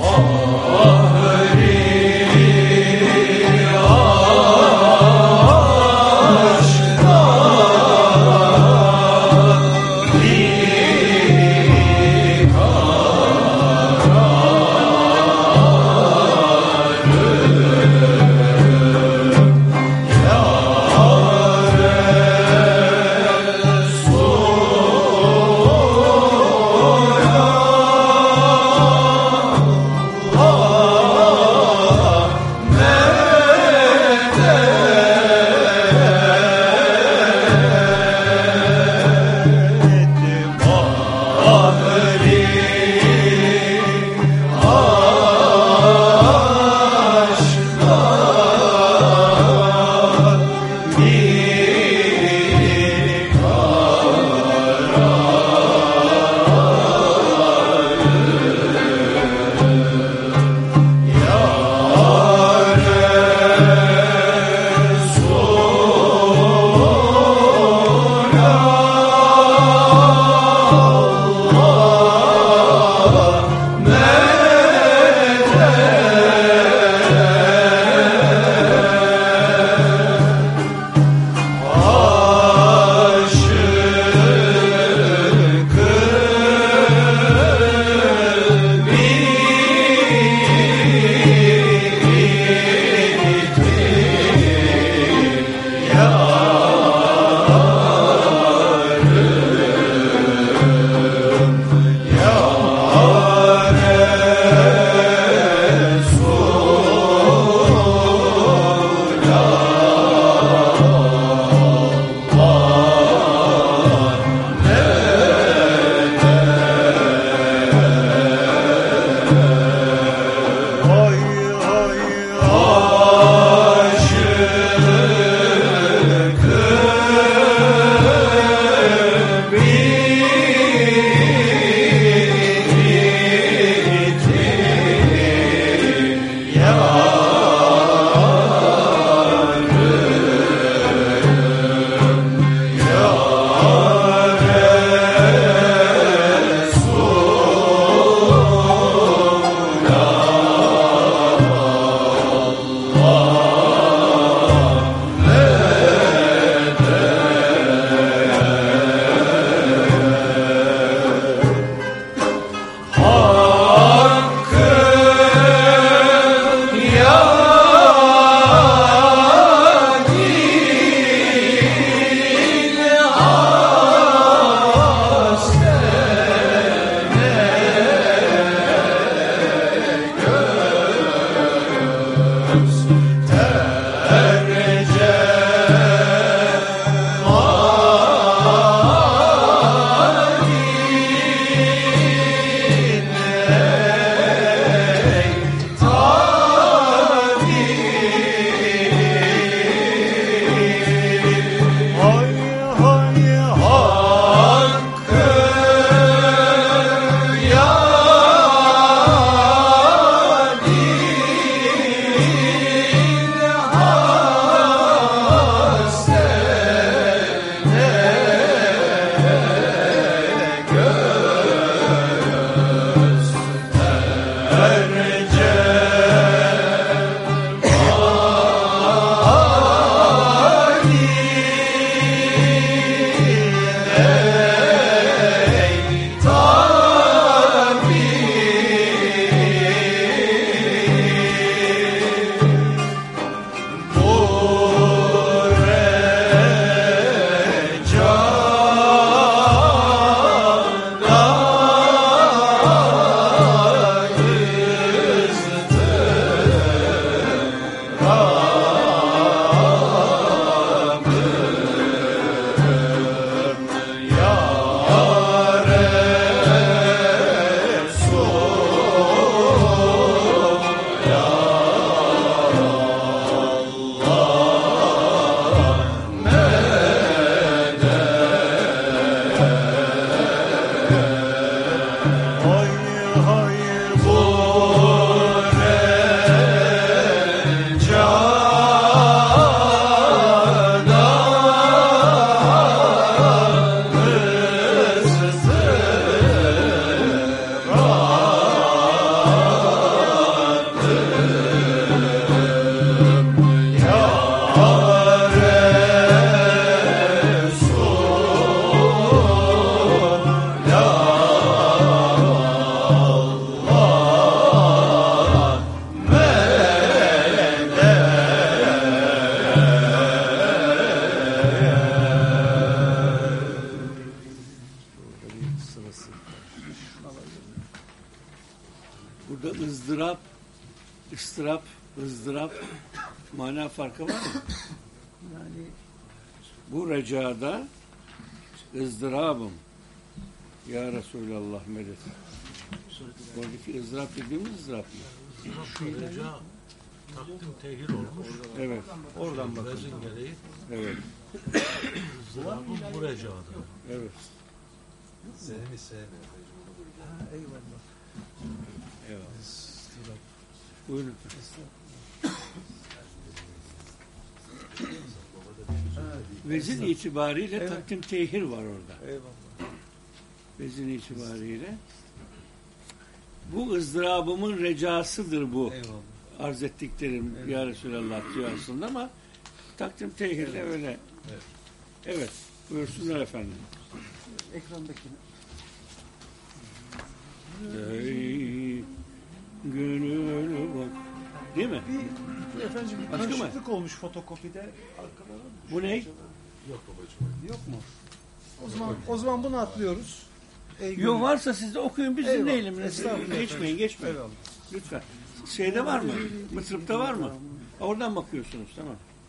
어. 어 Istırap, ızdırap mana farkı var mı? Yani bu recada ızdırabım. Ya Resulallah medet. Oradaki ızdırap dediğimiz ızdırap mı? Şöylece takdim tehir olmuş. Evet, oradan bakın. Vezin gereği Evet, ızdırabın bu recada. evet. Seni mi sevmiyor? Eyvallah. Buyurun. Vezin itibariyle Evet. takdim tehir var orada. Eyvallah. Vezin itibariyle. Bu ızdırabımın recasıdır bu. Eyvallah. Arz ettiklerim Evet. ya Resulallah diyor aslında ama takdim tehir de öyle. Evet. Evet. Buyursunlar efendim. Ekrandakini. Ey gönül bak. Değil mi? Bir efendim bir Başka karışıklık olmuş fotokopide. Arkada var mı? Bu ne? Yok babacığım. Yok mu? O zaman o zaman bunu atlıyoruz. Ey varsa siz de okuyun biz Eyvallah. dinleyelim. Estağfurullah Geçmeyin geçmeyin. Eyvallah. Lütfen. Şeyde var mı? Mıtrıpta var mı? Oradan bakıyorsunuz tamam.